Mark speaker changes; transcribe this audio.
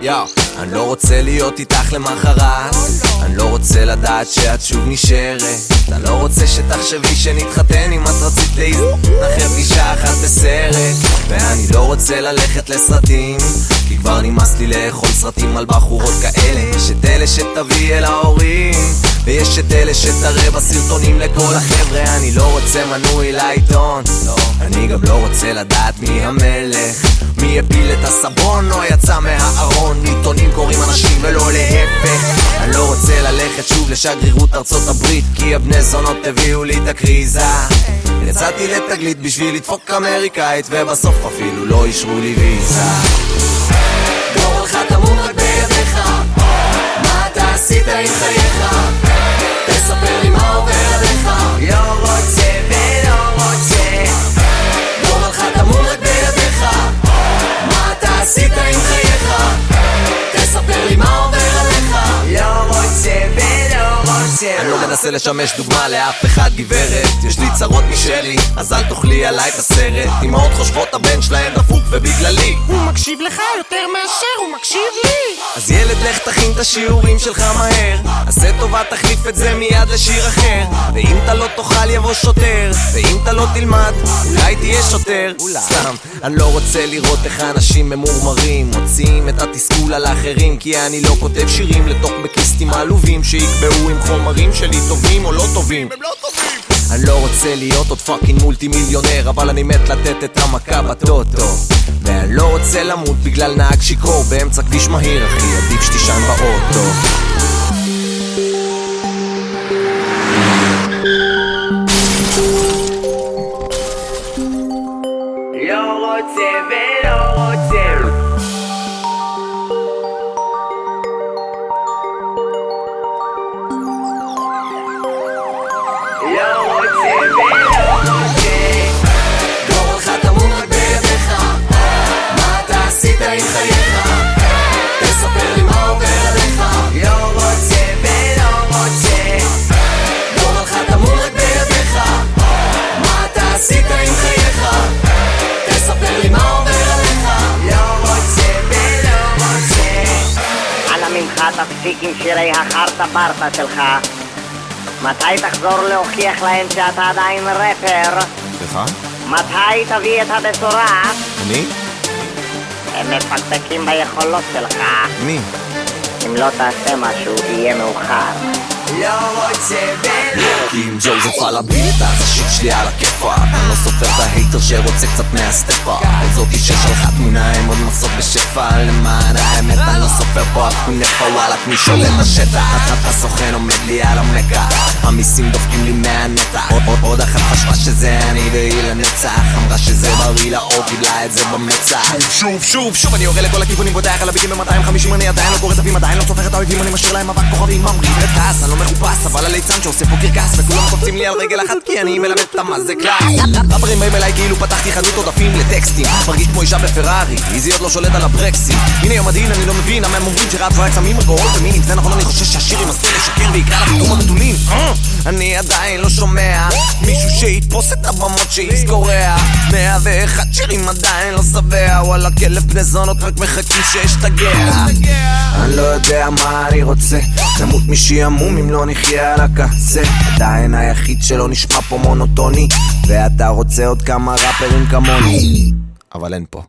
Speaker 1: יאו, אני לא רוצה להיות איתך למחרת. אני לא רוצה לדעת שאת שוב נשארת. אני לא רוצה שתחשבי שנתחתן אם את רצית להתנחם פגישה אחת בסרט. ואני לא רוצה ללכת לסרטים כי כבר נמאס לי לאכול סרטים על בחורות כאלה. יש את אלה שתביא אל ההורים ויש את אלה שתראה בסרטונים לכל החבר'ה. אני לא רוצה מנוי לעיתון לא. אני גם לא רוצה לדעת מי המלך מי הפיל את הסבון או יצא מהארון. עיתונים קוראים אנשים ולא להפך. אני לא רוצה ללכת שוב לשגרירות ארצות הברית כי הבני זונות הביאו לי את הקריזה. יצאתי לתגלית בשביל לדפוק אמריקאית ובסוף אפילו לא אישרו לי ויזה מנסה לשמש דוגמה לאף אחד גברת. יש לי צרות משלי אז אל תאכלי עליי את הסרט. אמהות חושבות הבן שלהם דפוק ובגללי.
Speaker 2: הוא מקשיב לך יותר מאשר הוא מקשיב לי.
Speaker 1: אז ילד לך תכין את השיעורים שלך מהר. עשה טובה תחליף את זה מיד לשיר אחר. ואם אתה לא תאכל יבוא שוטר. ואם אתה לא תלמד אולי תהיה שוטר. סתם אני לא רוצה לראות איך האנשים ממורמרים. מוציאים את התסכול על האחרים כי אני לא כותב שירים לטוקבקיסטים עלובים שיקבעו אם חומרים שלי טובים או לא טובים.
Speaker 2: הם לא טובים.
Speaker 1: אני לא רוצה להיות עוד פאקינג מולטי מיליונר אבל אני מת לתת את המכה בטוטו. ואני לא רוצה למות בגלל נהג שיכור באמצע כביש מהיר אחי עדיף שתישן באוטו
Speaker 3: תפסיק עם שירי החרטה ברטה שלך. מתי תחזור להוכיח להם שאתה עדיין רפר?
Speaker 1: סליחה?
Speaker 3: מתי תביא את הבשורה?
Speaker 1: אני?
Speaker 3: הם מפקפקים ביכולות שלך.
Speaker 1: מי?
Speaker 3: אם לא תעשה משהו, יהיה מאוחר.
Speaker 4: לא רוצה ולא
Speaker 1: כי עם ג'וזף על הביט אז השיט שלי על הכיפה. אני לא סופר את ההייטר שרוצה קצת מהסטפה. את זאתי ששלחה תמונה עם עוד מסות בשפע. למען האמת אני לא סופר פה אף כונפה וואלאק מי שולט בשטח? אתה סוכן עומד לי על המקע המיסים דופקים לי מהנטע. עוד- עוד- עוד אחת חשבה שזה אני והיא לנצח. אמרה שזה בריא לאור קיבלה את זה במצח. שוב שוב שוב אני יורה לכל הכיוונים פותח על הביטים ב-250 אני עדיין לא קורא דפים עדיין לא סופר את האויבים אני משאיר להם אבק כוכבים ממריא וטס אני לא מחופש אבל הליצן שעושה פה קרקס וכולם קופצים לי על רגל אחת כי אני מלמד אותם מה זה קלאס. רברים באים אליי כאילו פתחתי חנות עודפים לטקסטים. מרגיש כמו אישה בפרארי איזי עוד לא שולט על הברקסים. הנה יום הדין אני לא מבין למה הם אומרים שרץ רק סמים אלכוהול ומינים זה נכון אני חושב שהשיר ימסה לשקר ויקרא לפתום המתונים אה, אני עדיין לא שומע מישהו שיתפוס את הבמות שיזכורע 101 שירים עדיין לא שבע. וואלה כלב בני זונות רק מחכים שאשתגע אני לא יודע מה אני רוצה. נמות משעמום אם לא נחיה על הקצה. עדיין היחיד שלא נשמע פה מונוטוני ואתה רוצה עוד כמה ראפרים כמוני. אבל אין פה